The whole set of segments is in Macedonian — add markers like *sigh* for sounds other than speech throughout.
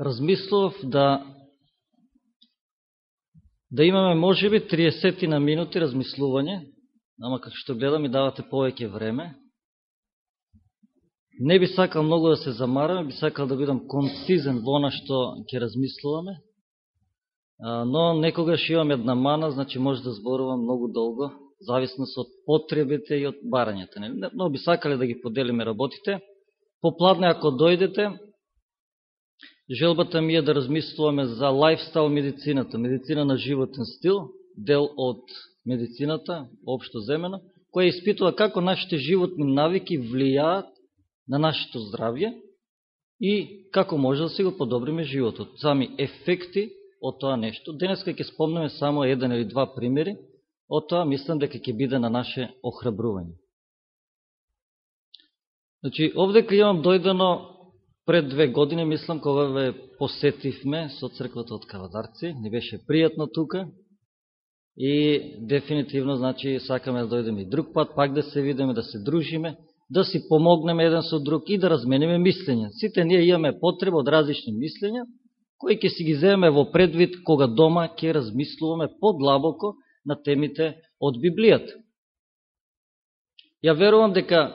размислував да да имаме можеби 30 на минути размислување, ама како што гледам и давате повеќе време. Не би сакал многу да се замараме, би сакал да бидам концизен во она што ќе размислуваме, но некогаш имам една мана, значи може да зборувам многу долго, зависност од потребите и од барањата. Но би сакале да ги поделиме работите. Попладне, ако дојдете, Желбата ми е да размислуваме за лайфстайл медицината, медицина на животен стил, дел од медицината, обшто земена, која испитува како нашите животни навики влијаат на нашето здравје и како може да се го подобриме животот. Сами ефекти од тоа нешто. Денеска ќе спомнеме само еден или два примери, од тоа мислам дека ќе биде на наше охрабрување. Значи, овде имам дојдено Пред две години, мислам, кога ве посетивме со црквата од Кавадарци, ни беше пријатно тука и дефинитивно, значи, сакаме да дојдеме и друг пат, пак да се видиме, да се дружиме, да си помогнеме еден со друг и да размениме мислења. Сите ние имаме потреба од различни мислења, кои ќе си ги земеме во предвид кога дома ќе размислуваме подлабоко на темите од Библијата. Ја верувам дека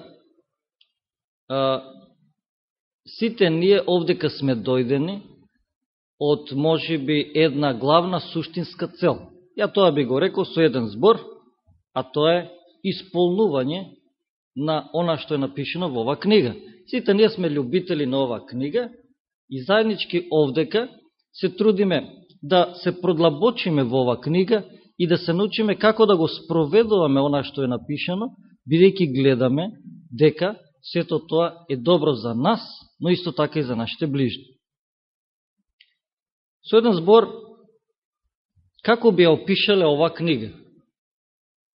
сите ние овдека сме дојдени од, може би, една главна суштинска цел. Ја тоа би го рекол со еден збор, а тоа е исполнување на она што е напишено во ова книга. Сите ние сме любители на ова книга и заеднички овдека се трудиме да се продлабочиме во ова книга и да се научиме како да го спроведуваме она што е напишано, бидејќи гледаме дека сето тоа е добро за нас, но исто така и за нашите ближни. Со еден збор, како би ја опишале ова книга?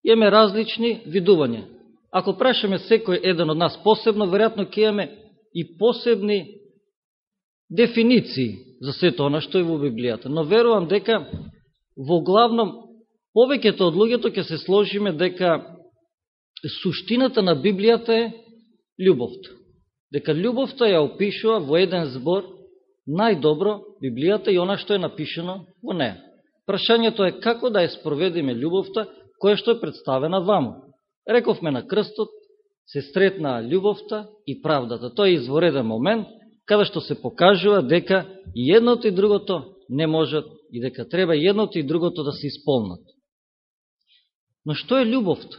Имаме различни видувања. Ако прашаме секој еден од нас посебно, веројатно ќе имаме и посебни дефиниции за сето она што е во Библијата. Но верувам дека во главном повеќето од луѓето ќе се сложиме дека суштината на Библијата е љубовта. Дека љубовта ја опишува во еден збор најдобро Библијата и она што е напишено во неја. Прашањето е како да ја спроведиме љубовта која што е представена ваму. Рековме на крстот, се стретна љубовта и правдата. Тој е извореден момент када што се покажува дека и едното и другото не можат и дека треба едното и другото да се исполнат. Но што е љубовта?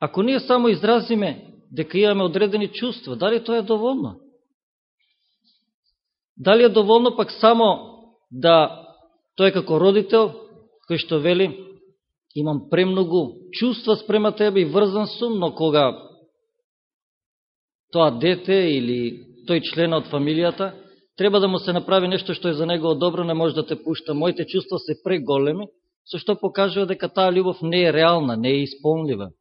Ако ние само изразиме дека имаме одредени чувства. Дали тоа е доволно? Дали е доволно пак само да тој како родител, кој што вели, имам премногу чувства спрема тебе и врзан сум, но кога тоа дете или тој член од фамилијата, треба да му се направи нешто што е за него добро, не може да те пушта. Моите чувства се преголеми, со што покажува дека таа љубов не е реална, не е исполнлива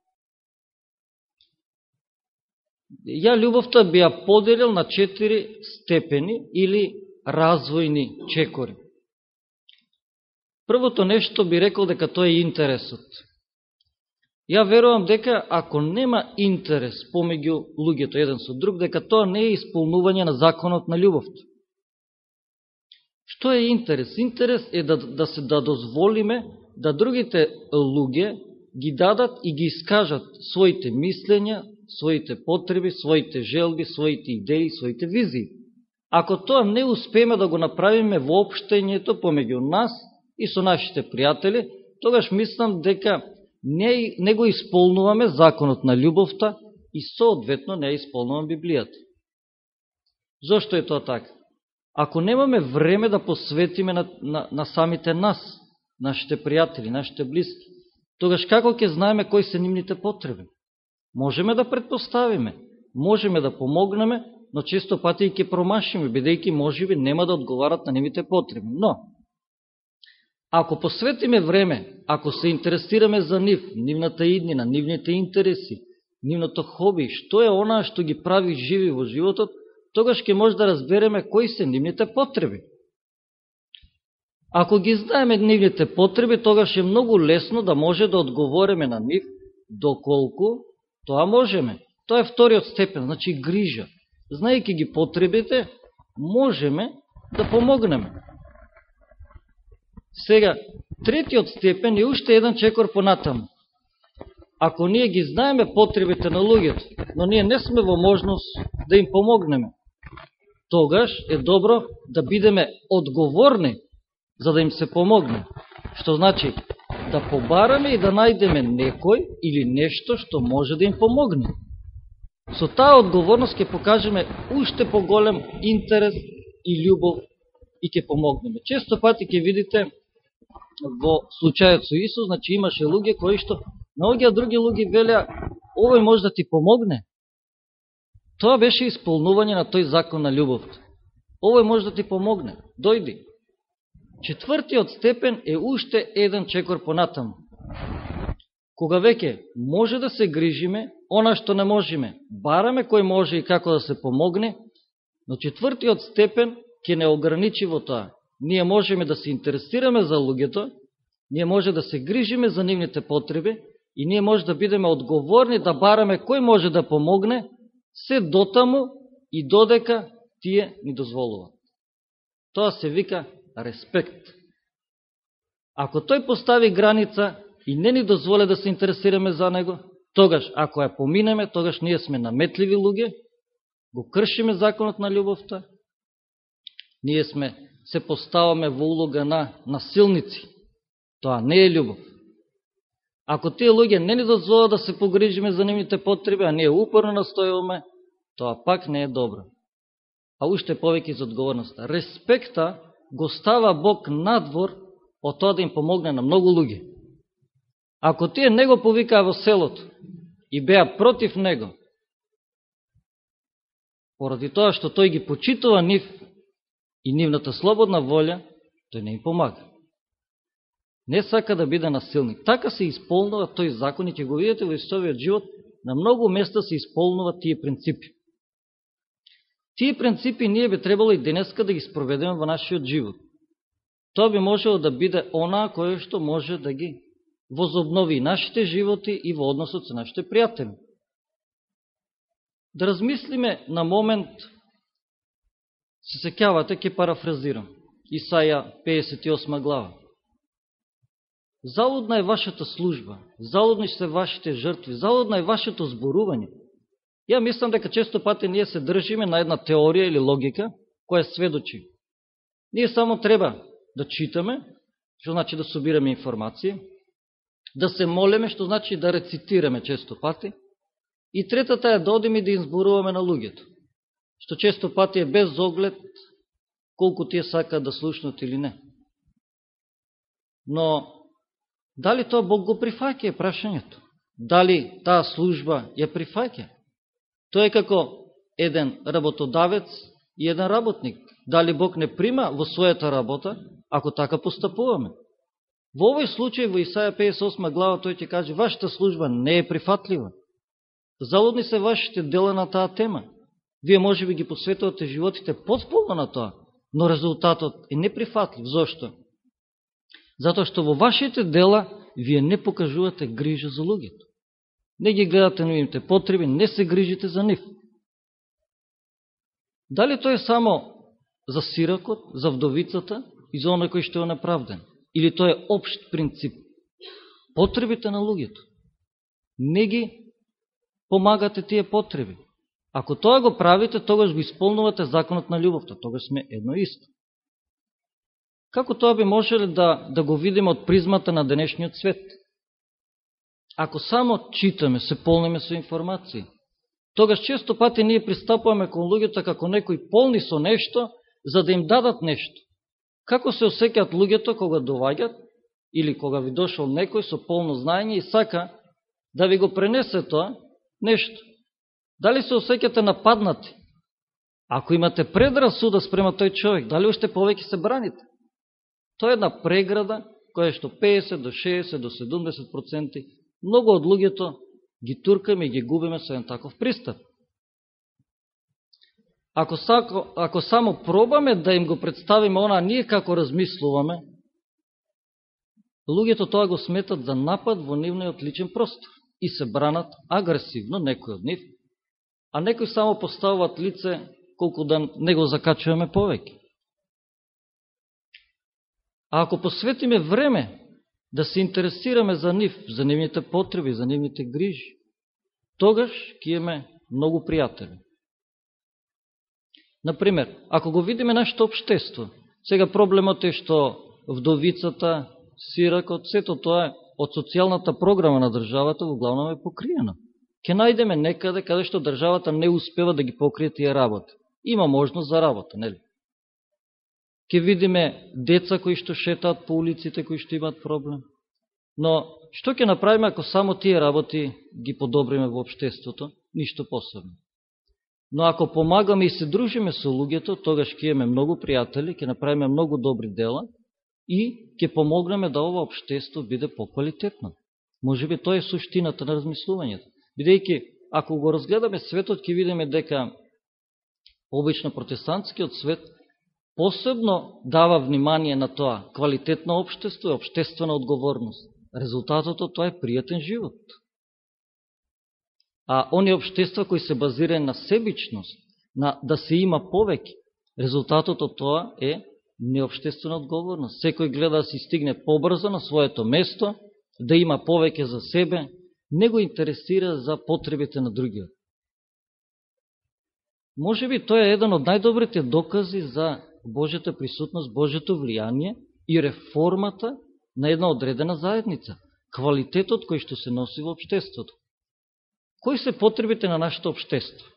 ја љубовта би ја поделил на четири степени или развојни чекори. Првото нешто би рекол дека тоа е интересот. Ја верувам дека ако нема интерес помеѓу луѓето еден со друг, дека тоа не е исполнување на законот на љубовта. Што е интерес? Интерес е да, да се да дозволиме да другите луѓе ги дадат и ги искажат своите мислења, своите потреби, своите желби, своите идеи, своите визии. Ако тоа не успееме да го направиме во обштењето помеѓу нас и со нашите пријатели, тогаш мислам дека не, не го исполнуваме законот на љубовта и соодветно не исполнуваме Библијата. Зошто е тоа така? Ако немаме време да посветиме на, на, на самите нас, нашите пријатели, нашите близки, тогаш како ќе знаеме кои се нивните потреби? Можеме да предпоставиме, можеме да помогнеме, но често пати и ќе промашиме, бидејќи можеби нема да одговарат на нивите потреби. Но, ако посветиме време, ако се интересираме за нив, нивната иднина, нивните интереси, нивното хоби, што е она што ги прави живи во животот, тогаш ќе може да разбереме кои се нивните потреби. Ако ги знаеме нивните потреби, тогаш е многу лесно да може да одговориме на нив доколку Тоа можеме. Тоа е вториот степен, значи грижа. Знаејќи ги потребите, можеме да помогнеме. Сега, третиот степен е уште еден чекор понатаму. Ако ние ги знаеме потребите на луѓето, но ние не сме во можност да им помогнеме, тогаш е добро да бидеме одговорни за да им се помогне. Што значи да побараме и да најдеме некој или нешто што може да им помогне. Со таа одговорност ќе покажеме уште поголем интерес и љубов и ќе помогнеме. Често пати ќе видите во случајот со Исус, значи имаше луѓе кои што многија други луѓе велеа овој може да ти помогне. Тоа беше исполнување на тој закон на љубовта. Овој може да ти помогне. Дојди. Четвртиот степен е уште еден чекор понатаму. Кога веќе може да се грижиме, она што не можеме, бараме кој може и како да се помогне, но четвртиот степен ќе не ограничи во тоа ние можеме да се интересираме за луѓето, ние може да се грижиме за нивните потреби и ние може да бидеме одговорни да бараме кој може да помогне, се дотаму и додека тие ни дозволуваат. Тоа се вика респект. Ако тој постави граница и не ни дозволе да се интересираме за него, тогаш, ако ја поминеме, тогаш ние сме наметливи луѓе, го кршиме законот на љубовта, ние сме се поставаме во улога на насилници. Тоа не е љубов. Ако тие луѓе не ни дозволат да се погрижиме за нивните потреби, а ние упорно настојуваме, тоа пак не е добро. А уште повеќе за одговорноста. Респекта го става Бог надвор од тоа да им помогне на многу луѓе. Ако тие не го повикаа во селото и беа против него, поради тоа што тој ги почитува нив и нивната слободна волја, тој не им помага. Не сака да биде насилник. Така се исполнува тој закон и ќе го видите во истовиот живот, на многу места се исполнува тие принципи. Тие принципи ние би требало и денеска да ги спроведеме во нашиот живот. Тоа би можело да биде она кое што може да ги возобнови нашите животи и во односот со нашите пријатели. Да размислиме на момент Се секјавате, ќе парафразирам. Исаја 58 глава. Залудна е вашата служба, залудни се вашите жртви, залудна е вашето зборување. Ја мислам дека често пати ние се држиме на една теорија или логика која сведочи. Ние само треба да читаме, што значи да собираме информација, да се молеме, што значи да рецитираме често пати, и третата е да одиме да изборуваме на луѓето што често пати е без оглед колку тие сакаат да слушнат или не. Но, дали тоа Бог го прифаќа е прашањето? Дали таа служба ја прифаќа? Тоа е како еден работодавец и еден работник. Дали Бог не прима во својата работа, ако така постапуваме? Во овој случај, во Исаја 58 глава, тој ќе каже, вашата служба не е прифатлива. Залудни се вашите дела на таа тема. Вие може би ги посветувате животите подполно на тоа, но резултатот е неприфатлив. Зошто? Затоа што во вашите дела вие не покажувате грижа за луѓето. Не ги гледате нивните потреби, не се грижите за нив. Дали тоа е само за сиракот, за вдовицата и за оној кој што е неправден? Или тоа е обшт принцип? Потребите на луѓето. Не ги помагате тие потреби. Ако тоа го правите, тогаш го исполнувате законот на љубовта. Тогаш сме едно исто. Како тоа би можеле да, да го видиме од призмата на денешниот свет? Ако само читаме, се полниме со информации, тогаш често пати ние пристапуваме кон луѓето како некои полни со нешто, за да им дадат нешто. Како се осекат луѓето кога доваѓат, или кога ви дошол некој со полно знаење и сака да ви го пренесе тоа нешто. Дали се осекате нападнати? Ако имате предрасуда спрема тој човек, дали уште повеќе се браните? Тоа е една преграда која што 50 до 60 до 70% многу од луѓето ги туркаме и ги губиме со еден таков пристап. Ако, сако, ако само пробаме да им го представиме она ние како размислуваме, луѓето тоа го сметат за напад во нивниот личен простор и се бранат агресивно, некој од нив, а некои само поставуваат лице колку да не го закачуваме повеќе. А ако посветиме време да се интересираме за нив, за нивните потреби, за нивните грижи, тогаш ќе имаме многу пријатели. Например, ако го видиме нашето обштество, сега проблемот е што вдовицата, сиракот, сето тоа е од социјалната програма на државата во главно е покриено. Ке најдеме некаде каде што државата не успева да ги покрие тие работи. Има можност за работа, нели? Ќе видиме деца кои што шетаат по улиците, кои што имаат проблем. Но, што ќе направиме ако само тие работи ги подобриме во обштеството? Ништо посебно. Но ако помагаме и се дружиме со луѓето, тогаш ќе имаме многу пријатели, ќе направиме многу добри дела и ќе помогнеме да ова обштество биде поквалитетно. Може би тоа е суштината на размислувањето. Бидејќи, ако го разгледаме светот, ќе видиме дека обично протестантскиот свет посебно дава внимание на тоа квалитетно обштество и обштествена одговорност. Резултатот од тоа е пријатен живот. А они обштества кои се базирани на себичност, на да се има повеќе, резултатот од тоа е необштествена одговорност. Секој гледа да се стигне побрзо на своето место, да има повеќе за себе, не го интересира за потребите на другиот. Може би тоа е еден од најдобрите докази за Божјата присутност, Божјото влијание и реформата на една одредена заедница. Квалитетот кој што се носи во обштеството. Кои се потребите на нашето обштество?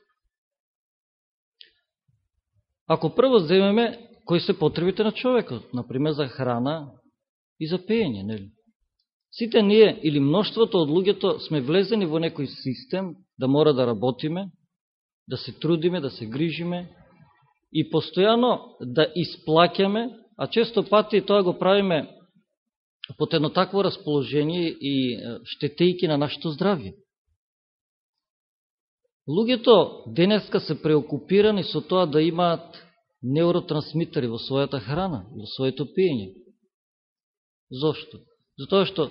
Ако прво земеме кои се потребите на човекот, например за храна и за пење, нели? Сите ние или мноштвото од луѓето сме влезени во некој систем да мора да работиме, да се трудиме, да се грижиме и постојано да исплакеме, а често пати тоа го правиме под едно такво расположение и штетејки на нашето здравје. Луѓето денеска се преокупирани со тоа да имаат неуротрансмитери во својата храна, во своето пиење. Зошто? Затоа што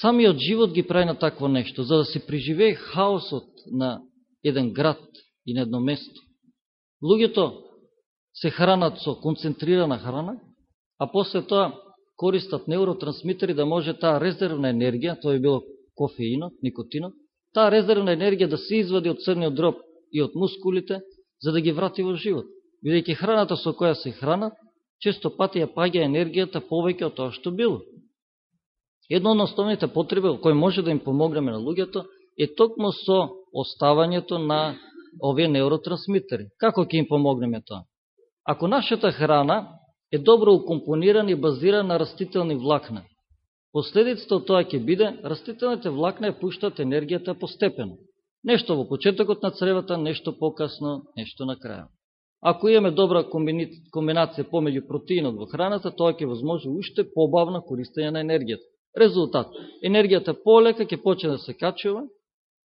самиот живот ги прави на такво нешто, за да се преживее хаосот на еден град и на едно место. Луѓето се хранат со концентрирана храна, а после тоа користат неуротрансмитери да може таа резервна енергија, тоа е било кофеинот, никотинот, таа резервна енергија да се извади од црниот дроб и од мускулите, за да ги врати во живот. Бидејќи храната со која се хранат, често пати ја паѓа енергијата повеќе од тоа што било. Едно од основните потреби кој може да им помогнеме на луѓето е токму со оставањето на овие неуротрансмитери. Како ќе им помогнеме тоа? Ако нашата храна е добро укомпонирана и базирана на растителни влакна, Последицата од тоа ќе биде, растителните влакна ја пуштат енергијата постепено. Нешто во почетокот на цревата, нешто покасно, нешто на крајот. Ако имаме добра комбинација помеѓу протеинот во храната, тоа ќе возможи уште побавно користење на енергијата. Резултат, енергијата полека ќе почне да се качува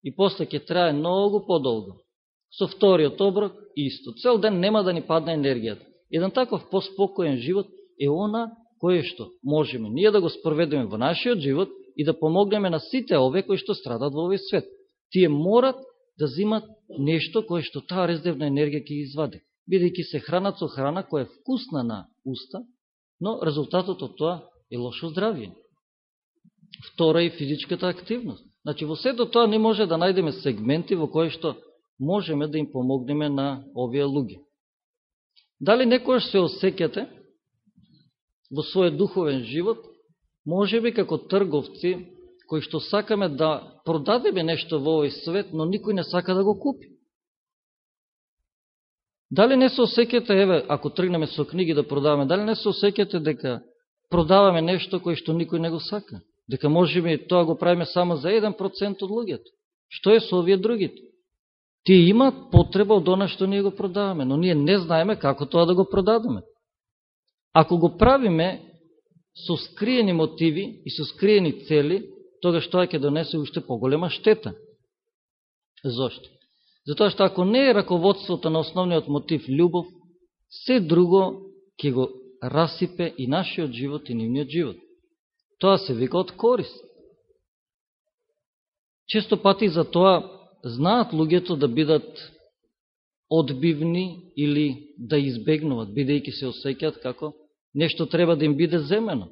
и после ќе трае многу подолго. Со вториот оброк исто. Цел ден нема да ни падне енергијата. Еден таков поспокоен живот е она кое што можеме ние да го спроведеме во нашиот живот и да помогнеме на сите овие кои што страдат во овој свет. Тие морат да зимат нешто кое што таа резервна енергија ќе извади, бидејќи се хранат со храна која е вкусна на уста, но резултатот од тоа е лошо здравје. Втора е физичката активност. Значи, во сето тоа не може да најдеме сегменти во кои што можеме да им помогнеме на овие луѓе. Дали некојаш се осекате во својот духовен живот, може би како трговци, кои што сакаме да продадеме нешто во овој свет, но никој не сака да го купи. Дали не се осекете, еве, ако тргнеме со книги да продаваме, дали не се осекете дека продаваме нешто кој што никој не го сака? Дека може би тоа го правиме само за 1% од луѓето. Што е со овие другите? Тие имаат потреба од она што ние го продаваме, но ние не знаеме како тоа да го продадеме. Ако го правиме со скриени мотиви и со скриени цели, тогаш тоа ќе донесе уште поголема штета. Зошто? Затоа што ако не е раководството на основниот мотив љубов, се друго ќе го расипе и нашиот живот и нивниот живот. Тоа се вика од корист. Често пати за тоа знаат луѓето да бидат одбивни или да избегнуват, бидејќи се осеќаат како нешто треба да им биде земено.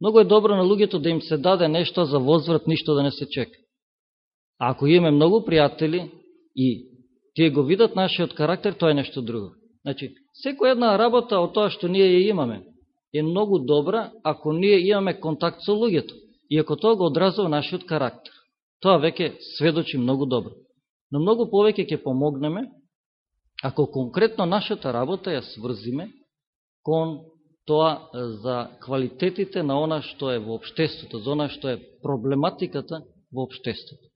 Многу е добро на луѓето да им се даде нешто за возврат, ништо да не се чека. А ако имаме многу пријатели и тие го видат нашиот карактер, тоа е нешто друго. Значи, секоја една работа од тоа што ние ја имаме е многу добра ако ние имаме контакт со луѓето и ако тоа го одразува нашиот карактер. Тоа веќе сведочи многу добро. Но многу повеќе ќе помогнеме ако конкретно нашата работа ја сврзиме кон тоа за квалитетите на она што е во обштеството, за она што е проблематиката во обштеството.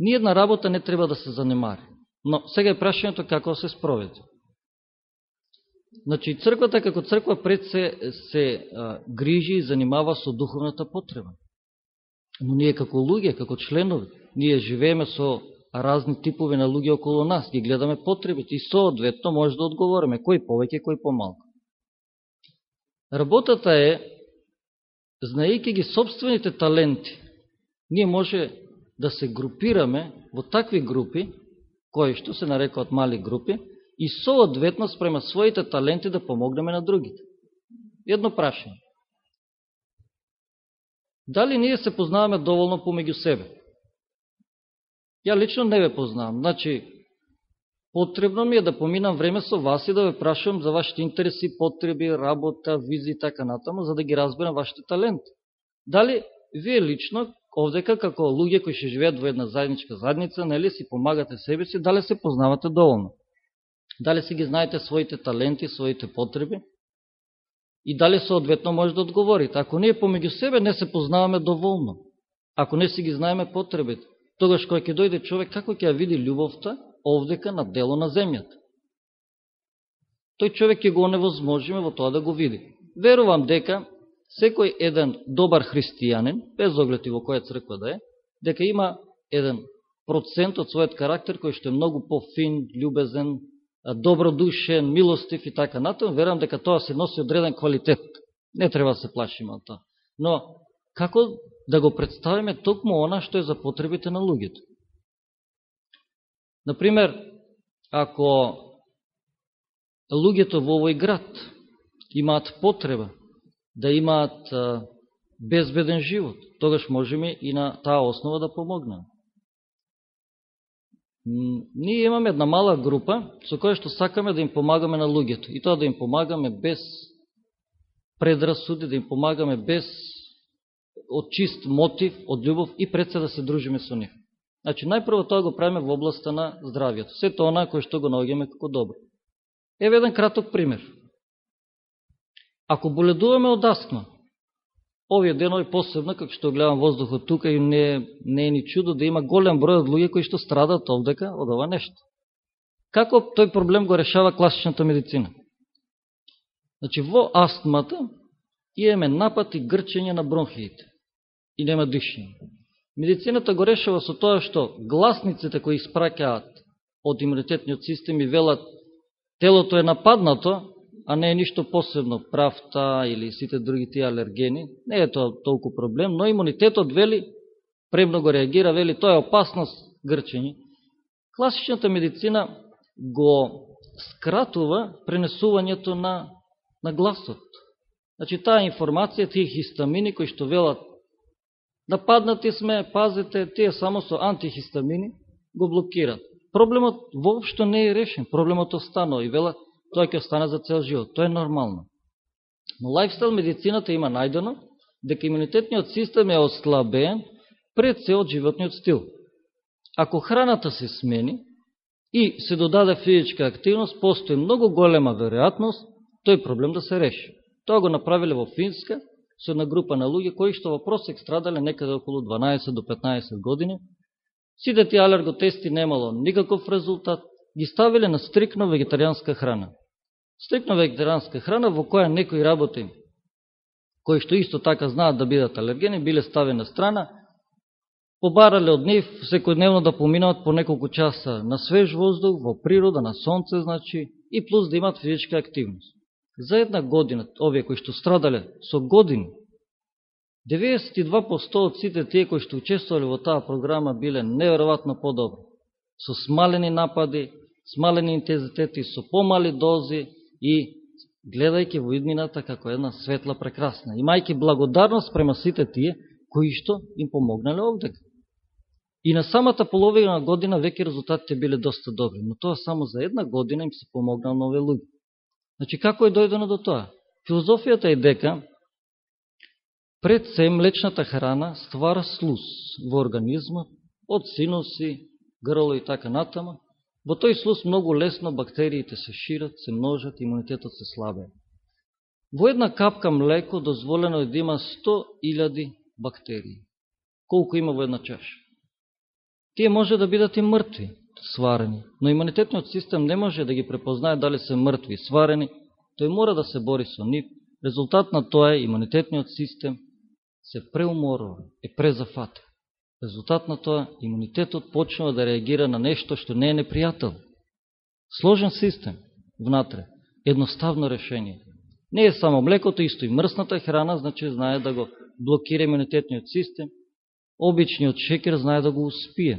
Ниједна работа не треба да се занемари. Но сега е прашањето како се спроведе. Значи, црквата како црква пред се, се а, грижи и занимава со духовната потреба. Но ние како луѓе, како членови, ние живееме со разни типови на луѓе околу нас, ги гледаме потребите и соодветно може да одговориме, кој повеќе, кој помалку. Работата е, знаејќи ги собствените таленти, ние може да се групираме во такви групи, кои што се нарекаат мали групи, и соодветно спрема своите таленти да помогнеме на другите. Едно прашање. Дали ние се познаваме доволно помеѓу себе? Ја лично не ве познавам. Значи, потребно ми е да поминам време со вас и да ве прашувам за вашите интереси, потреби, работа, визи и така натаму, за да ги разберам вашите таленти. Дали вие лично, овдека како луѓе кои ще живеат во една заедничка задница, нели си помагате себе си, дали се познавате доволно? Дали си ги знаете своите таленти, своите потреби? И дали соодветно може да одговорите? Ако ние помеѓу себе не се познаваме доволно, ако не си ги знаеме потребите, тогаш кој ќе дојде човек, како ќе ја види љубовта овдека на дело на земјата? Тој човек ќе го невозможиме во тоа да го види. Верувам дека секој еден добар христијанин, без оглед и во која црква да е, дека има еден процент од својот карактер кој што е многу пофин, љубезен, добродушен, милостив и така натаму, верам дека тоа се носи одреден квалитет. Не треба да се плашиме од тоа. Но, како да го представиме токму она што е за потребите на луѓето? Например, ако луѓето во овој град имаат потреба да имаат безбеден живот, тогаш можеме и на таа основа да помогнеме. Ние имаме една мала група со која што сакаме да им помагаме на луѓето. И тоа да им помагаме без предрасуди, да им помагаме без од чист мотив, од љубов и пред се да се дружиме со нив. Значи, најпрво тоа го правиме во областа на здравието. Сето она кое што го наоѓаме како добро. Еве еден краток пример. Ако боледуваме од астма, овие денови посебно, како што гледам воздухот тука и не, не е ни чудо да има голем број од луѓе кои што страдат овдека од ова нешто. Како тој проблем го решава класичната медицина? Значи, во астмата имаме напад и грчење на бронхиите и нема дишење. Медицината го решава со тоа што гласниците кои испраќаат од имунитетниот систем и велат телото е нападнато, а не е ништо посебно, правта или сите други тие алергени, не е тоа толку проблем, но имунитетот вели, премного реагира, вели, тоа е опасност грчење. Класичната медицина го скратува пренесувањето на, на гласот. Значи, таа информација, тие хистамини кои што велат, нападнати сме, пазете, тие само со антихистамини го блокират. Проблемот воопшто не е решен, проблемот останува и велат, тоа ќе остане за цел живот. Тоа е нормално. Но лайфстайл медицината има најдено дека имунитетниот систем е ослабен пред се од животниот стил. Ако храната се смени и се додаде физичка активност, постои многу голема веројатност тој проблем да се реши. Тоа го направиле во Финска со една група на луѓе кои што во просек страдале некаде околу 12 до 15 години. Сите тие алерготести немало никаков резултат, ги ставиле на стрикно вегетаријанска храна. Стекна вегетаријанска храна во која некои работи, кои што исто така знаат да бидат алергени, биле ставени на страна, побарале од нив секојдневно да поминават по неколку часа на свеж воздух, во природа, на сонце, значи, и плюс да имат физичка активност. За една година, овие кои што страдале со години, 92% од сите тие кои што учествувале во таа програма биле неверојатно подобри. Со смалени напади, смалени интензитети, со помали дози и гледајќи во иднината како една светла прекрасна, имајќи благодарност према сите тие кои што им помогнале овдека. И на самата половина година веќе резултатите биле доста добри, но тоа само за една година им се помогнал на овие луѓе. Значи, како е дојдено до тоа? Филозофијата е дека пред се млечната храна ствара слуз во организмот, од синоси, грло и така натама. Во тој слус многу лесно бактериите се шират, се множат, имунитетот се слабе. Во една капка млеко дозволено е да има 100.000 бактерии. Колку има во една чаша? Тие може да бидат и мртви, сварени, но имунитетниот систем не може да ги препознае дали се мртви сварени, тој мора да се бори со нив. Резултат на тоа е имунитетниот систем се преуморува, е презафатен. Резултат на тоа, имунитетот почнува да реагира на нешто што не е непријател. Сложен систем внатре, едноставно решение. Не е само млекото, исто и мрсната храна, значи знае да го блокира имунитетниот систем, обичниот шекер знае да го успие.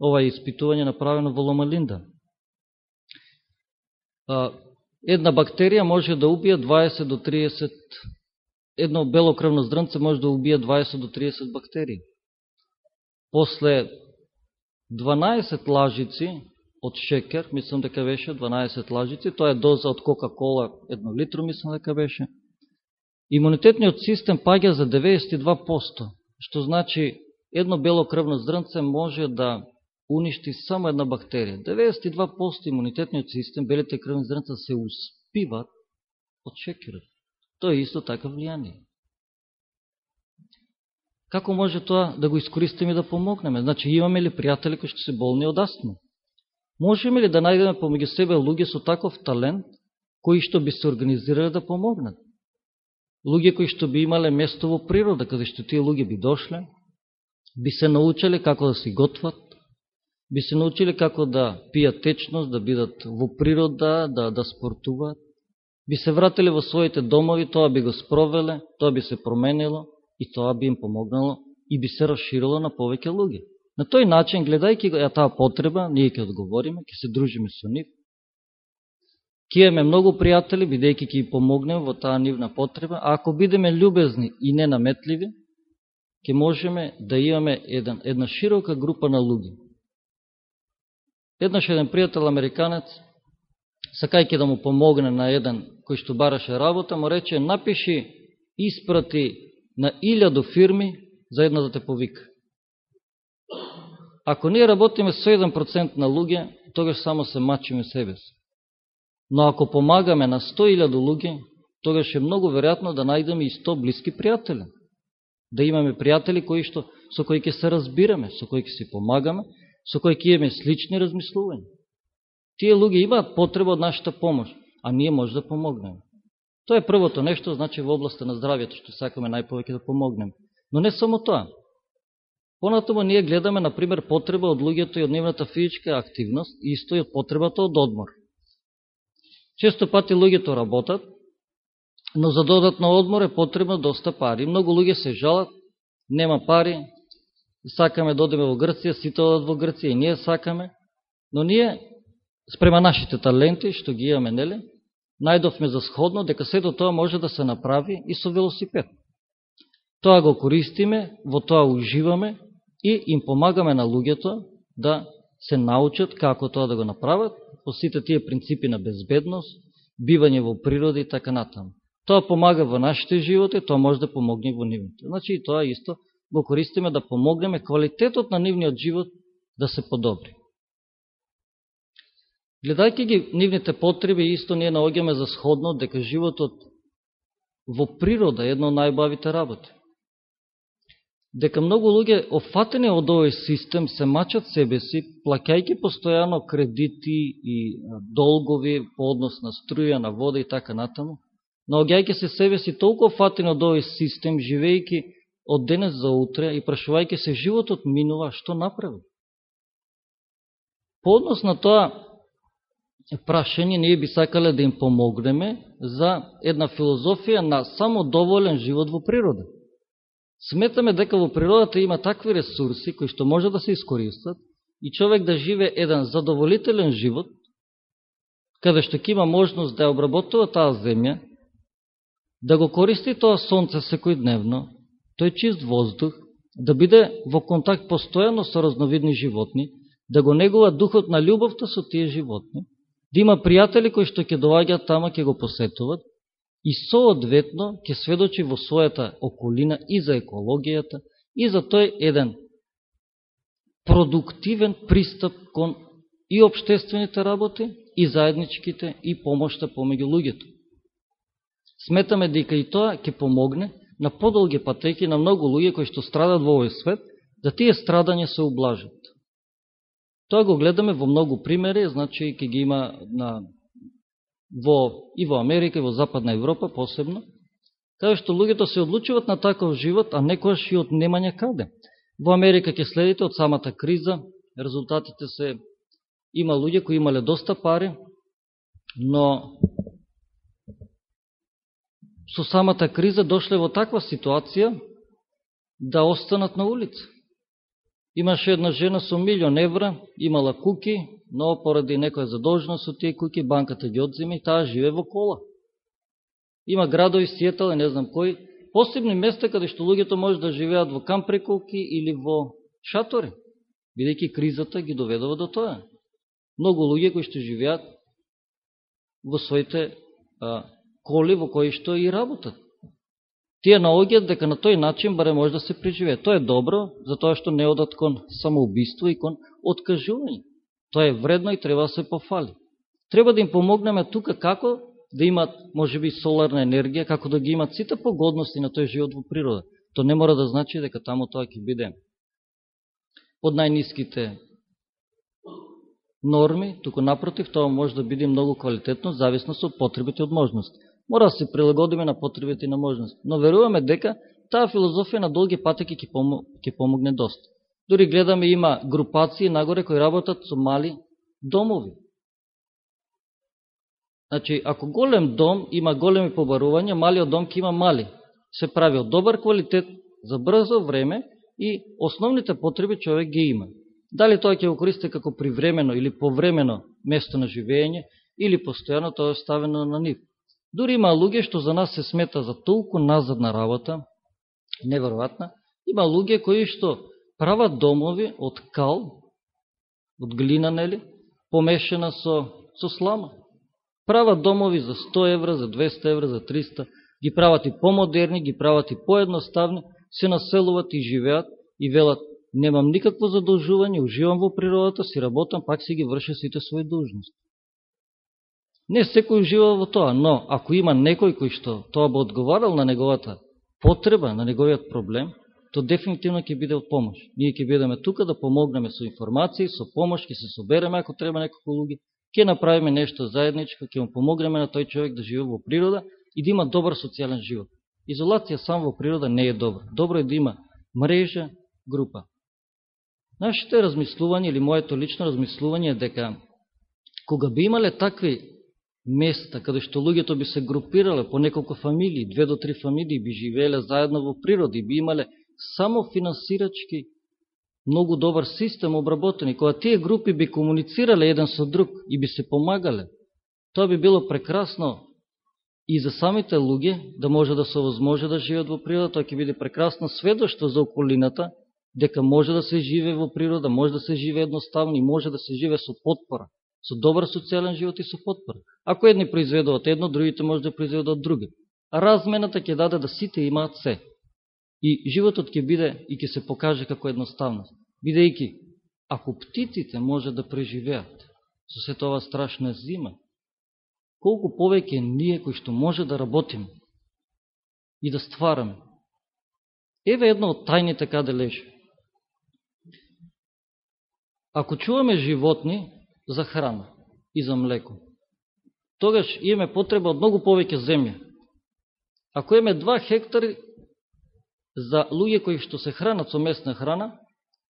Ова е испитување направено во Лома Линда. Една бактерија може да убие 20 до 30, едно белокрвно здрнце може да убие 20 до 30 бактерии. После 12 лажици од шекер, мислам дека беше 12 лажици, тоа е доза од Кока-Кола, едно литру, мислам дека беше, имунитетниот систем паѓа за 92%, што значи едно бело крвно зрнце може да уништи само една бактерија. 92% имунитетниот систем, белите крвни зрнца се успиват од шекерот. Тоа е исто така влијание. Како може тоа да го искористиме да помогнеме? Значи, имаме ли пријатели кои што се болни од астма? Можеме ли да најдеме помеѓу себе луѓе со таков талент, кои што би се организирале да помогнат? Луѓе кои што би имале место во природа, каде што тие луѓе би дошле, би се научили како да се готват, би се научили како да пијат течност, да бидат во природа, да, да спортуваат, би се вратили во своите домови, тоа би го спровеле, тоа би се променило и тоа би им помогнало и би се расширило на повеќе луѓе. На тој начин, гледајќи ја таа потреба, ние ќе одговориме, ќе се дружиме со нив, ќе имаме многу пријатели, бидејќи ќе помогнем во таа нивна потреба, а ако бидеме љубезни и ненаметливи, ќе можеме да имаме еден, една широка група на луѓе. Еднаш еден пријател американец, сакајќи да му помогне на еден кој што бараше работа, му рече, напиши, испрати на илјаду фирми за една да те повика. Ако ние работиме со 1% на луѓе, тогаш само се мачиме себе си. Но ако помагаме на 100.000 луѓе, тогаш е многу веројатно да најдеме и 100 блиски пријатели да имаме пријатели кои што со кои ќе се разбираме, со кои ќе се помагаме, со кои ќе имаме слични размислувања. Тие луѓе имаат потреба од нашата помош, а ние може да помогнеме. Тоа е првото нешто, значи во областта на здравјето што сакаме најповеќе да помогнеме. Но не само тоа. Понатомо ние гледаме, например, потреба од луѓето и од нивната физичка активност, исто и од потребата од одмор. Често пати луѓето работат, но за додатно одмор е потребно доста пари. Многу луѓе се жалат, нема пари, сакаме да одеме во Грција, сите одат во Грција и ние сакаме, но ние, спрема нашите таленти, што ги имаме, нели, најдовме за сходно дека сето тоа може да се направи и со велосипед. Тоа го користиме, во тоа уживаме и им помагаме на луѓето да се научат како тоа да го направат, по сите тие принципи на безбедност, бивање во природа и така натаму. Тоа помага во нашите животи, тоа може да помогне во нивните. Значи и тоа исто го користиме да помогнеме квалитетот на нивниот живот да се подобри. Гледајќи ги нивните потреби, исто ние наоѓаме за сходно дека животот во природа е едно од најбавите работи. Дека многу луѓе офатени од овој систем се мачат себе си, плакајќи постојано кредити и долгови по однос на струја, на вода и така натаму, наоѓајќи се себе си толку офатени од овој систем, живејќи од денес за утре и прашувајќи се животот минува, што направи? По однос на тоа прашање, ние би сакале да им помогнеме за една филозофија на самодоволен живот во природа. Сметаме дека во природата има такви ресурси кои што може да се искористат и човек да живе еден задоволителен живот, каде што ќе има можност да ја обработува таа земја, да го користи тоа сонце секојдневно, тој чист воздух, да биде во контакт постојано со разновидни животни, да го негува духот на љубовта со тие животни, да има пријатели кои што ќе доаѓаат тама, ќе го посетуват, и соодветно ќе сведочи во својата околина и за екологијата, и за тој еден продуктивен пристап кон и обштествените работи, и заедничките, и помошта помеѓу луѓето. Сметаме дека и тоа ќе помогне на подолги патеки на многу луѓе кои што страдат во овој свет, да тие страдања се ублажат. Тоа го гледаме во многу примери, значи ќе ги има на, во, и во Америка, и во Западна Европа посебно, каде што луѓето се одлучуват на таков живот, а некојаш и од немање каде. Во Америка ќе следите од самата криза, резултатите се има луѓе кои имале доста пари, но со самата криза дошле во таква ситуација да останат на улица. Имаше една жена со милион евра, имала куки, но поради некоја задолженост, со тие куки, банката ги одземе и таа живе во кола. Има градови, Сиетал не знам кој, посебни места каде што луѓето може да живеат во камприколки или во шатори, бидејќи кризата ги доведува до тоа. Многу луѓе кои што живеат во своите а, коли во кои што и работат. Тие наоѓаат дека на тој начин баре може да се преживее. Тоа е добро, затоа што не одат кон самоубиство и кон откажување. Тоа е вредно и треба да се пофали. Треба да им помогнеме тука како да имат, може би, соларна енергија, како да ги имат сите погодности на тој живот во природа. То не мора да значи дека таму тоа ќе биде под најниските норми, туку напротив, тоа може да биде многу квалитетно, зависност од потребите од можности. Мора да се прилагодиме на потребите и на можности. Но веруваме дека таа филозофија на долги патеки ќе помогне доста. Дори гледаме има групации нагоре кои работат со мали домови. Значи, ако голем дом има големи побарувања, малиот дом ќе има мали. Се прави од добар квалитет, за брзо време и основните потреби човек ги има. Дали тоа ќе го користи како привремено или повремено место на живење, или постојано тоа е ставено на нив. Дури има луѓе што за нас се смета за толку назадна работа, неверојатна, има луѓе кои што прават домови од кал, од глина, нели, помешена со, со слама. Прават домови за 100 евра, за 200 евра, за 300, ги прават и помодерни, ги прават и поедноставни, се населуват и живеат и велат, немам никакво задолжување, уживам во природата, си работам, пак си ги врша сите своји должности. Не секој ужива во тоа, но ако има некој кој што тоа би одговарал на неговата потреба, на неговиот проблем, то дефинитивно ќе биде од помош. Ние ќе бидеме тука да помогнеме со информации, со помош, ќе се собереме ако треба некој луѓе, ќе направиме нешто заедничко, ќе му помогнеме на тој човек да живе во природа и да има добар социјален живот. Изолација сам во природа не е добра. Добро е да има мрежа, група. Нашите размислување или моето лично размислување е дека кога би имале такви места каде што луѓето би се групирале по неколку фамилии, две до три фамилии би живееле заедно во природа и би имале само финансирачки многу добар систем обработени, кога тие групи би комуницирале еден со друг и би се помагале, тоа би било прекрасно и за самите луѓе да може да се возможе да живеат во природа, тоа ќе биде прекрасно сведоштво за околината, дека може да се живе во природа, може да се живе едноставно и може да се живе со подпора, со добар социјален живот и со подпор. Ако едни произведуваат едно, другите може да произведуваат други. А размената ќе даде да сите имаат се. И животот ќе биде и ќе се покаже како едноставност. Бидејќи, ако птиците може да преживеат со се ова страшна зима, колку повеќе ние кои што може да работиме и да ствараме. Еве едно од тајните каде лежи. Ако чуваме животни за храна и за млеко, тогаш имаме потреба од многу повеќе земја. Ако имаме 2 хектари за луѓе кои што се хранат со местна храна,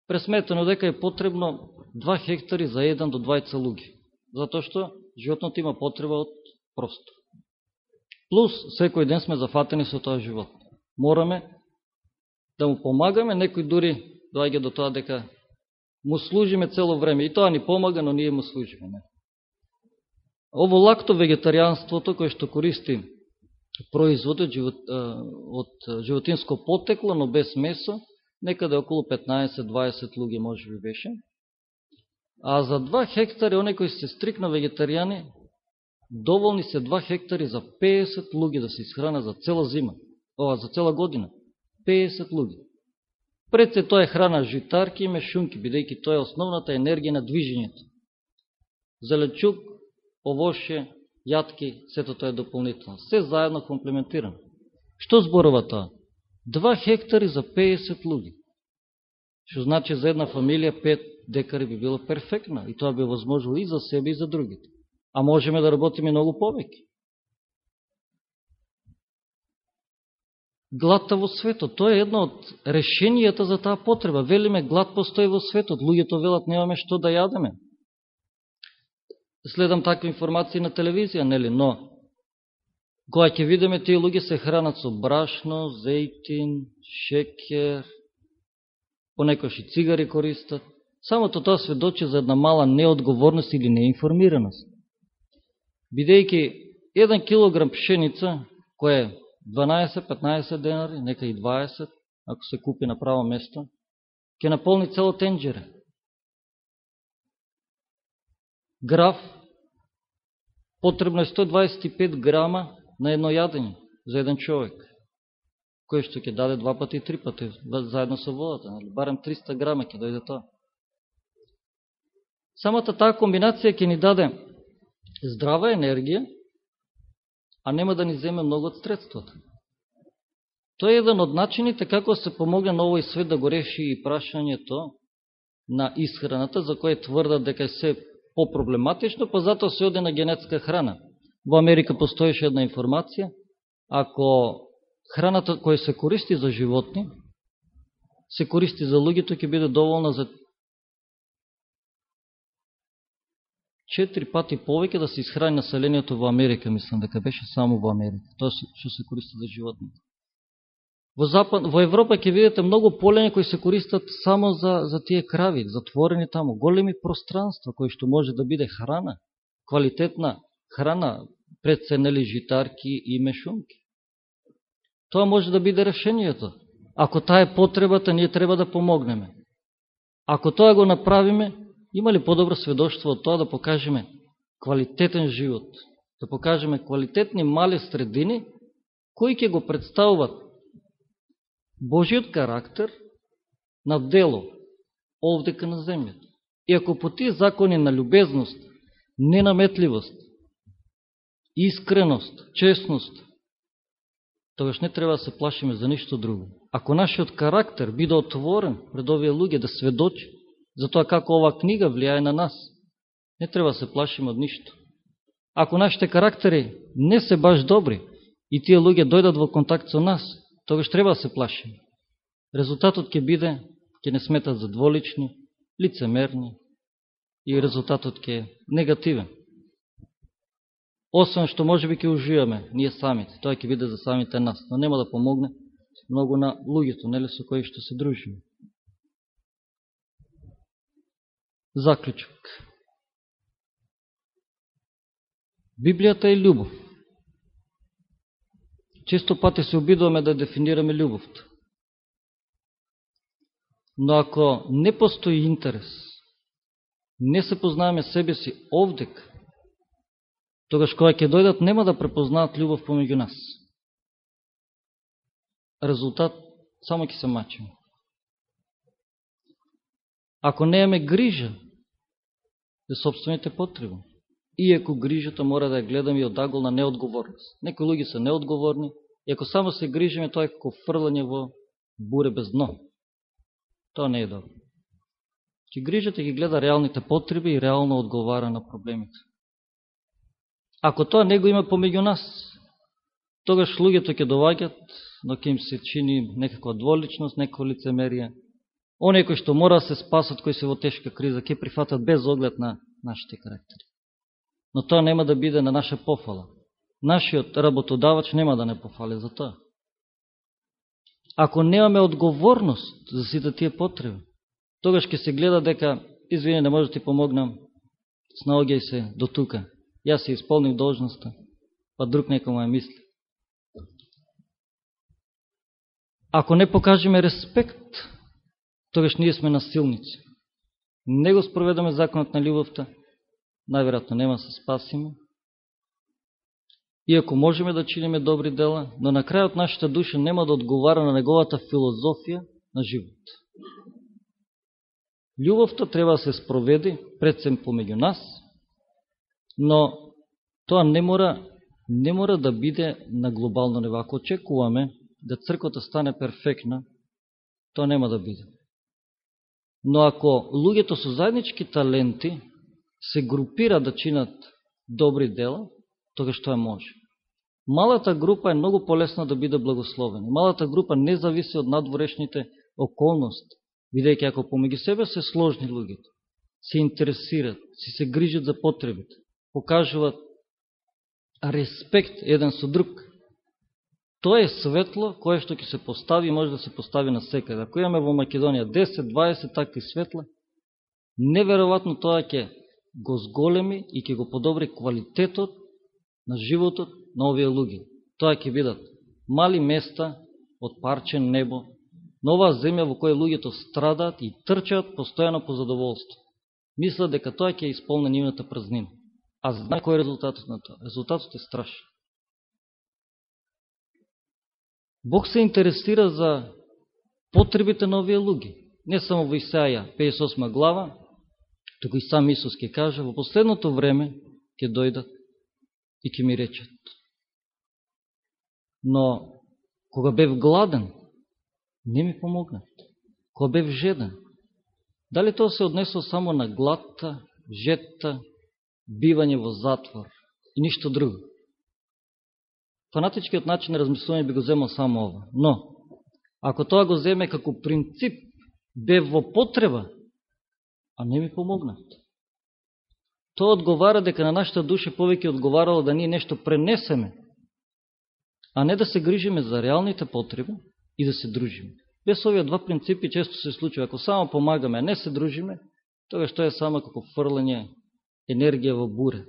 пресметено дека е потребно 2 хектари за 1 до 20 луѓе, затоа што животното има потреба од простор. Плюс, секој ден сме зафатени со тоа живот. Мораме да му помагаме, некој дури доаѓа до тоа дека му служиме цело време. И тоа ни помага, но ние му служиме. Не? Ово лакто вегетаријанството кој што користи производ од, живот, од животинско потекло, но без месо, некаде околу 15-20 луѓе може би беше. А за 2 хектари, оне кои се стрикно вегетаријани, доволни се 2 хектари за 50 луѓе да се исхрана за цела зима, ова за цела година. 50 луѓе. Пред се тоа е храна житарки и мешунки, бидејќи тоа е основната енергија на движењето. Зелечук, овоше, јатки, сето тоа е дополнително. Се заедно комплементирано. Што зборува тоа? Два хектари за 50 луѓе. Што значи за една фамилија 5 декари би било перфектна и тоа би возможно и за себе и за другите. А можеме да работиме многу повеќе. Гладта во светот, тоа е едно од решенијата за таа потреба. Велиме, глад постои во светот, луѓето велат немаме што да јадеме. Следам такви информации на телевизија, нели, но кога ќе видиме тие луѓе се хранат со брашно, зејтин, шекер, понекош и цигари користат, самото тоа сведочи за една мала неодговорност или неинформираност. Бидејќи 1 килограм пшеница, која е 12-15 денари, нека и 20, ако се купи на право место, ќе наполни цело тенджере. Граф потребно е 125 грама на едно јадење за еден човек, кој што ќе даде два пати и три пати заедно со водата, нали? барем 300 грама ќе дојде тоа. Самата таа комбинација ќе ни даде здрава енергија, а нема да ни земе многу од средствата. Тоа е еден од начините како се помогне на овој свет да го реши и прашањето на исхраната, за која тврдат дека се попроблематично, па затоа се оде на генетска храна. Во Америка постоеше една информација, ако храната која се користи за животни, се користи за луѓето, ќе биде доволна за четири пати повеќе да се исхрани населението во Америка, мислам дека беше само во Америка, тоа што се користи за животните. Во, Запад, во Европа ќе видите многу полења кои се користат само за, за тие крави, затворени таму, големи пространства кои што може да биде храна, квалитетна храна, предценели житарки и мешунки. Тоа може да биде решението. Ако таа е потребата, ние треба да помогнеме. Ако тоа го направиме, има ли подобро сведоштво од тоа да покажеме квалитетен живот, да покажеме квалитетни мали средини, кои ќе го представуват Божиот карактер на дело овдека на земјата. И ако по тие закони на любезност, ненаметливост, искреност, честност, тогаш не треба да се плашиме за ништо друго. Ако нашиот карактер биде отворен пред овие луѓе да сведочи за тоа како ова книга влијае на нас, не треба да се плашиме од ништо. Ако нашите карактери не се баш добри и тие луѓе дојдат во контакт со нас, тогаш треба да се плашим. Резултатот ќе биде, ќе не сметат за дволични, лицемерни и резултатот ќе е негативен. Освен што може би ќе уживаме ние самите, тоа ќе биде за самите нас, но нема да помогне многу на луѓето, нели со кои што се дружиме. Заклучок. Библијата е љубов често пати се обидуваме да дефинираме љубовта. Но ако не постои интерес, не се познаваме себе си овдек, тогаш кога ќе дојдат нема да препознаат љубов помеѓу нас. Резултат само ќе се мачиме. Ако не имаме грижа за собствените потреби, иако грижата мора да ја гледаме и од агол на неодговорност. Некои луѓе се неодговорни, и ако само се грижиме, тоа е како фрлање во буре без дно. Тоа не е добро. Че грижата ги гледа реалните потреби и реално одговара на проблемите. Ако тоа не го има помеѓу нас, тогаш луѓето ќе доваѓат, но ќе им се чини некаква дволичност, некаква лицемерија. Оние кои што мора да се спасат, кои се во тешка криза, ќе прифатат без оглед на нашите карактери но тоа нема да биде на наша пофала. Нашиот работодавач нема да не пофале за тоа. Ако немаме одговорност за сите тие потреби, тогаш ќе се гледа дека, извини, не може да ти помогнам, снаоѓај се до тука. јас се исполнив должноста, па друг некој ја мисли. Ако не покажеме респект, тогаш ние сме насилници. Не го спроведаме законот на љубовта, најверојатно нема да се спасиме. Иако можеме да чиниме добри дела, но на крајот нашата душа нема да одговара на неговата филозофија на живот. Љубовта треба да се спроведи пред сем помеѓу нас, но тоа не мора, не мора да биде на глобално ниво. Ако очекуваме да црквата стане перфектна, тоа нема да биде. Но ако луѓето со заеднички таленти се групира да чинат добри дела, тогаш тоа може. Малата група е многу полесна да биде благословена. Малата група не зависи од надворешните околности, бидејќи ако помеѓу себе се сложни луѓето, се интересират, си се грижат за потребите, покажуваат респект еден со друг, тоа е светло кое што ќе се постави може да се постави на секаде. Ако имаме во Македонија 10-20 такви светла, неверојатно тоа ќе го зголеми и ќе го подобри квалитетот на животот на овие луѓе. Тоа ќе бидат мали места од парчен небо, нова земја во која луѓето страдаат и трчаат постојано по задоволство. Мислат дека тоа ќе исполни нивната празнина. А знае кој е резултатот на тоа? Резултатот е страшен. Бог се интересира за потребите на овие луѓе. Не само во Исаја 58 глава, туку и сам Исус ќе каже, во последното време ќе дојдат и ќе ми речат. Но, кога бев гладен, не ми помогнат. Кога бев жеден, дали тоа се однесо само на гладта, жетта, бивање во затвор и ништо друго? Фанатичкиот начин на размислување би го земал само ова. Но, ако тоа го земе како принцип, бе во потреба, а не ми помогна. Тоа одговара дека на нашата душа повеќе одговарало да ние нешто пренесеме, а не да се грижиме за реалните потреби и да се дружиме. Без овие два принципи често се случува. Ако само помагаме, а не се дружиме, тогаш што е само како фрлање енергија во буре.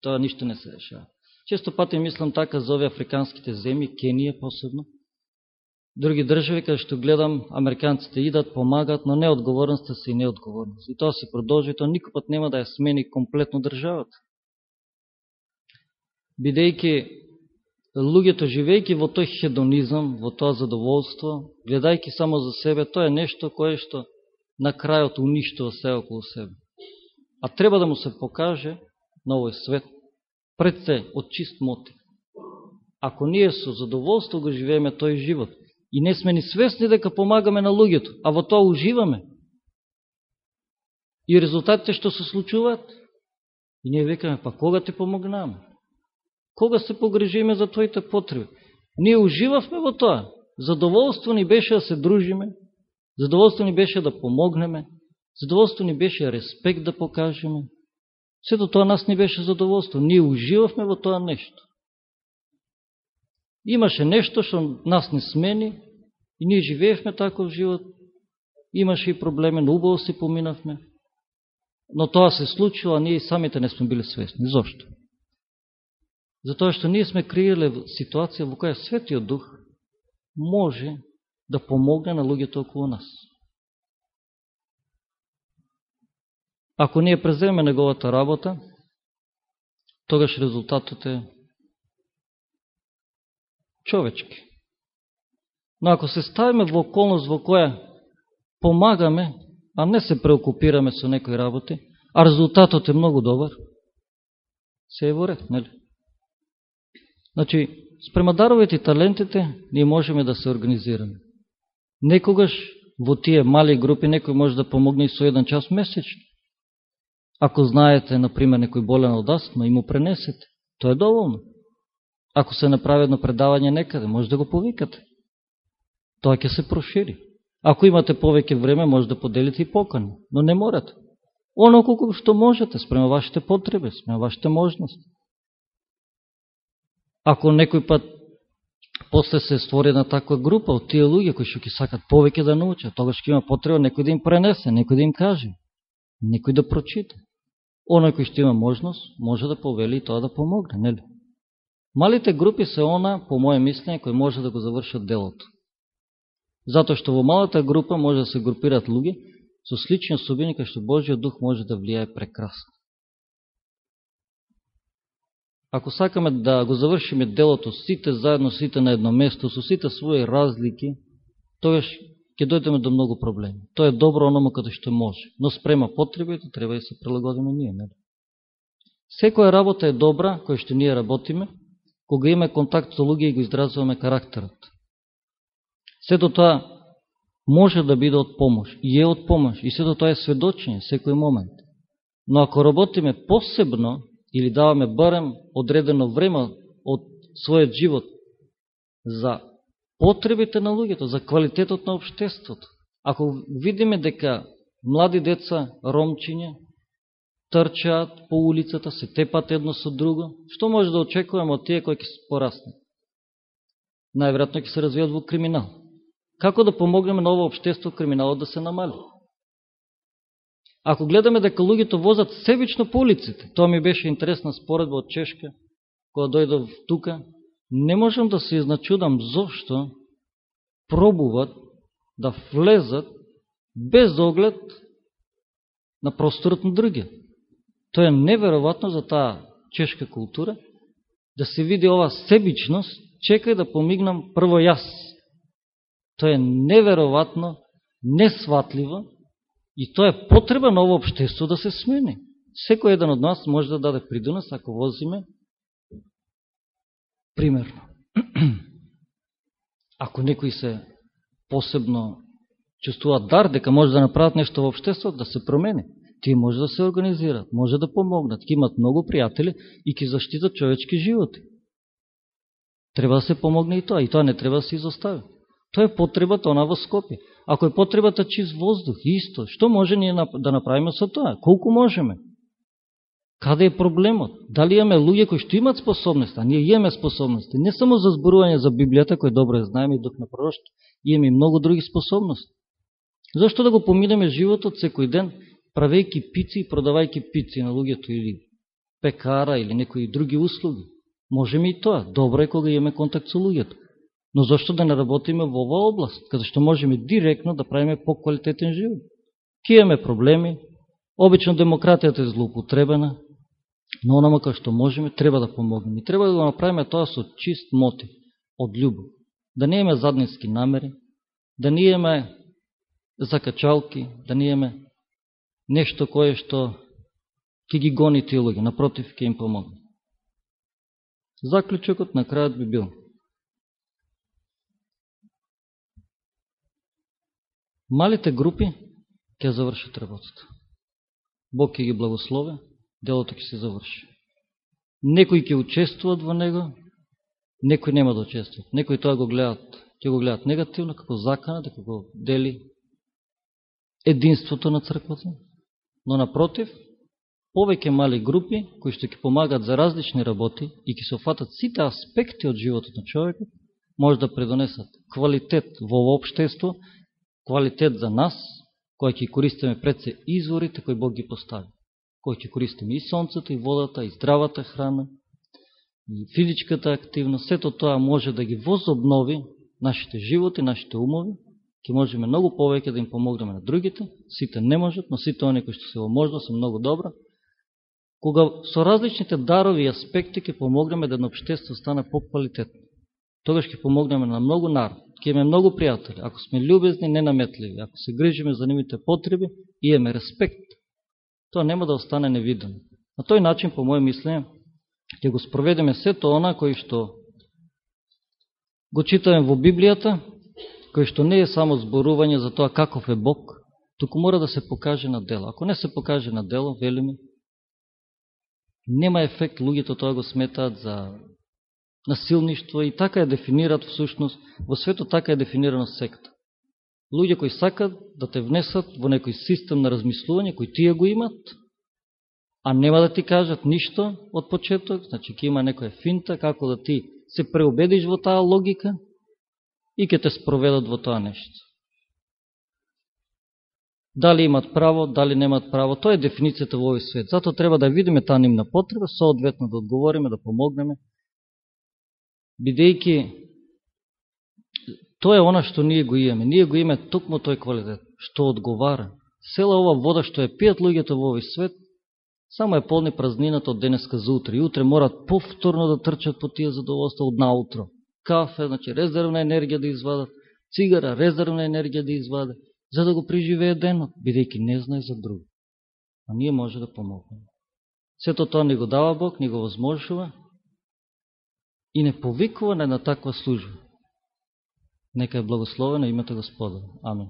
Тоа ништо не се решава. Често пати мислам така за овие африканските земји, Кенија посебно, други држави, каде што гледам, американците идат, помагат, но неодговорноста се и неодговорност. И тоа се продолжи, тоа никој пат нема да ја смени комплетно државата. Бидејќи луѓето живејќи во тој хедонизам, во тоа задоволство, гледајќи само за себе, тоа е нешто кое што на крајот уништува се околу себе. А треба да му се покаже на овој свет пред се од чист мотив. Ако ние со задоволство го живееме тој живот, И не сме ни свесни дека помагаме на луѓето, а во тоа уживаме. И резултатите што се случуваат, и ние векаме, па кога те помогнаме? Кога се погрежиме за твоите потреби? Ние уживавме во тоа. Задоволство ни беше да се дружиме, задоволство ни беше да помогнеме, задоволство ни беше респект да покажеме. Сето тоа нас не беше задоволство. Ние уживавме во тоа нешто. Имаше нешто што нас не смени и ние живеевме таков живот. Имаше и проблеми, но убаво си поминавме. Но тоа се случило, а ние самите не сме били свесни. Зошто? Затоа што ние сме креирали ситуација во која Светиот Дух може да помогне на луѓето околу нас. Ако ние преземе неговата работа, тогаш резултатот е човечки. Но ако се ставиме во околност во која помагаме, а не се преокупираме со некои работи, а резултатот е многу добар, се е во ред, нели? Значи, спрема даровите и талентите, ние можеме да се организираме. Некогаш во тие мали групи некој може да помогне и со еден час месечно. Ако знаете, например, некој болен од астма и му пренесете, тоа е доволно. Ако се направи едно предавање некаде, може да го повикате. Тоа ќе се прошири. Ако имате повеќе време, може да поделите и покани, но не морате. Оно колко што можете, спрема вашите потреби, спрема вашите можности. Ако некој пат после се створи една таква група од тие луѓе кои што ќе сакат повеќе да научат, тогаш ќе има потреба некој да им пренесе, некој да им каже, некој да прочита оној кој што има можност, може да повели и тоа да помогне, нели? Малите групи се она, по моје мислење, кој може да го завршат делото. Затоа што во малата група може да се групират луѓе со слични особини кај што Божиот дух може да влијае прекрасно. Ако сакаме да го завршиме делото сите заедно, сите на едно место, со сите своји разлики, тогаш ќе дојдеме до многу проблеми. Тоа е добро онома каде што може, но спрема потребите, треба да се прилагодиме ние. Не? Секоја работа е добра, која што ние работиме, кога имаме контакт со луѓе и го изразуваме карактерот. Сето тоа може да биде од помош, и е од помош, и сето тоа е сведочење секој момент. Но ако работиме посебно, или даваме барем одредено време од својот живот за потребите на луѓето, за квалитетот на обштеството. Ако видиме дека млади деца, ромчиња, трчаат по улицата, се тепат едно со друго, што може да очекуваме од тие кои ќе се пораснат? Најверојатно ќе се развијат во криминал. Како да помогнеме на ово обштество криминалот да се намали? Ако гледаме дека луѓето возат себично по улиците, тоа ми беше интересна споредба од Чешка, кога дојдов тука, не можам да се изначудам зошто пробуват да влезат без оглед на просторот на други. Тоа е неверојатно за таа чешка култура, да се види ова себичност, чекај да помигнам прво јас. Тоа е неверојатно, несватливо и тоа е потреба на ово обштество да се смени. Секој еден од нас може да даде придонес ако возиме Примерно, *clears throat* ако некои се посебно чувствуваат дар, дека може да направат нешто во обштеството, да се промени, тие може да се организираат, може да помогнат, ќе имат многу пријатели и ќе заштитат човечки животи. Треба да се помогне и тоа, и тоа не треба да се изостави. Тоа е потребата она во Скопје. Ако е потребата чист воздух, исто, што може ние да направиме со тоа? Колку можеме? Каде е проблемот? Дали имаме луѓе кои што имат способност, а ние имаме способности, не само за зборување за Библијата, кој добро знаеме и дух на пророќство, имаме и многу други способности. Зошто да го поминеме животот секој ден, правејки пици и продавајки пици на луѓето или пекара или некои други услуги? Можеме и тоа. Добро е кога имаме контакт со луѓето. Но зашто да не работиме во оваа област, каде што можеме директно да правиме по-квалитетен живот? Ке имаме проблеми, обично демократијата е злоупотребена, Но онама кај што можеме, треба да помогнеме. И треба да го направиме тоа со чист мотив, од љубов. Да не имаме задницки намери, да не имаме закачалки, да не имаме нешто кое што ќе ги гони тие луѓе, напротив, ќе им помогне. Заклучокот на крајот би бил. Малите групи ќе завршат работата. Бог ќе ги благослови, делото ќе се заврши. Некои ќе учествуват во него, некои нема да учествуват. Некои тоа го гледат, ќе го гледат негативно, како закана, дека го дели единството на црквата. Но напротив, повеќе мали групи, кои што ќе помагат за различни работи и ќе се офатат сите аспекти од животот на човекот, може да предонесат квалитет во обштество, квалитет за нас, кој ќе користиме пред се изворите кои Бог ги постави кој ќе користиме и сонцето, и водата, и здравата храна, и физичката активност, сето тоа може да ги возобнови нашите животи, нашите умови, ќе можеме многу повеќе да им помогнеме на другите, сите не можат, но сите они кои што се во можност се многу добра, кога со различните дарови и аспекти ќе помогнеме да едно обштество стане по-квалитетно. Тогаш ќе помогнеме на многу народ, ќе имаме многу пријатели, ако сме љубезни, ненаметливи, ако се грижиме за нивните потреби, имаме респект тоа нема да остане невидено. На тој начин, по моје мислење, ќе го спроведеме сето она кој што го читаме во Библијата, кој што не е само зборување за тоа каков е Бог, туку мора да се покаже на дело. Ако не се покаже на дело, велиме, нема ефект, луѓето тоа го сметаат за насилништво и така е дефинират всушност, во свето така е дефинирано секта луѓе кои сакат да те внесат во некој систем на размислување, кој тие го имат, а нема да ти кажат ништо од почеток, значи ќе има некоја финта како да ти се преобедиш во таа логика и ќе те спроведат во тоа нешто. дали имат право, дали немат право. Тоа е дефиницијата во овој свет. Зато треба да видиме таа нивна потреба, соодветно да одговориме, да помогнеме, бидејќи тоа е она што ние го имаме. Ние го имаме токму тој квалитет, што одговара. Села ова вода што е пијат луѓето во овој свет, само е полни празнината од денеска за утре. И утре морат повторно да трчат по тие задоволства од наутро. Кафе, значи резервна енергија да извадат, цигара, резервна енергија да извадат, за да го преживее денот, бидејќи не знае за друго. А ние може да помогнеме. Сето тоа ни го дава Бог, ни го возможува и не повикува на една таква служба. Нека е благословено името Господа. Амин.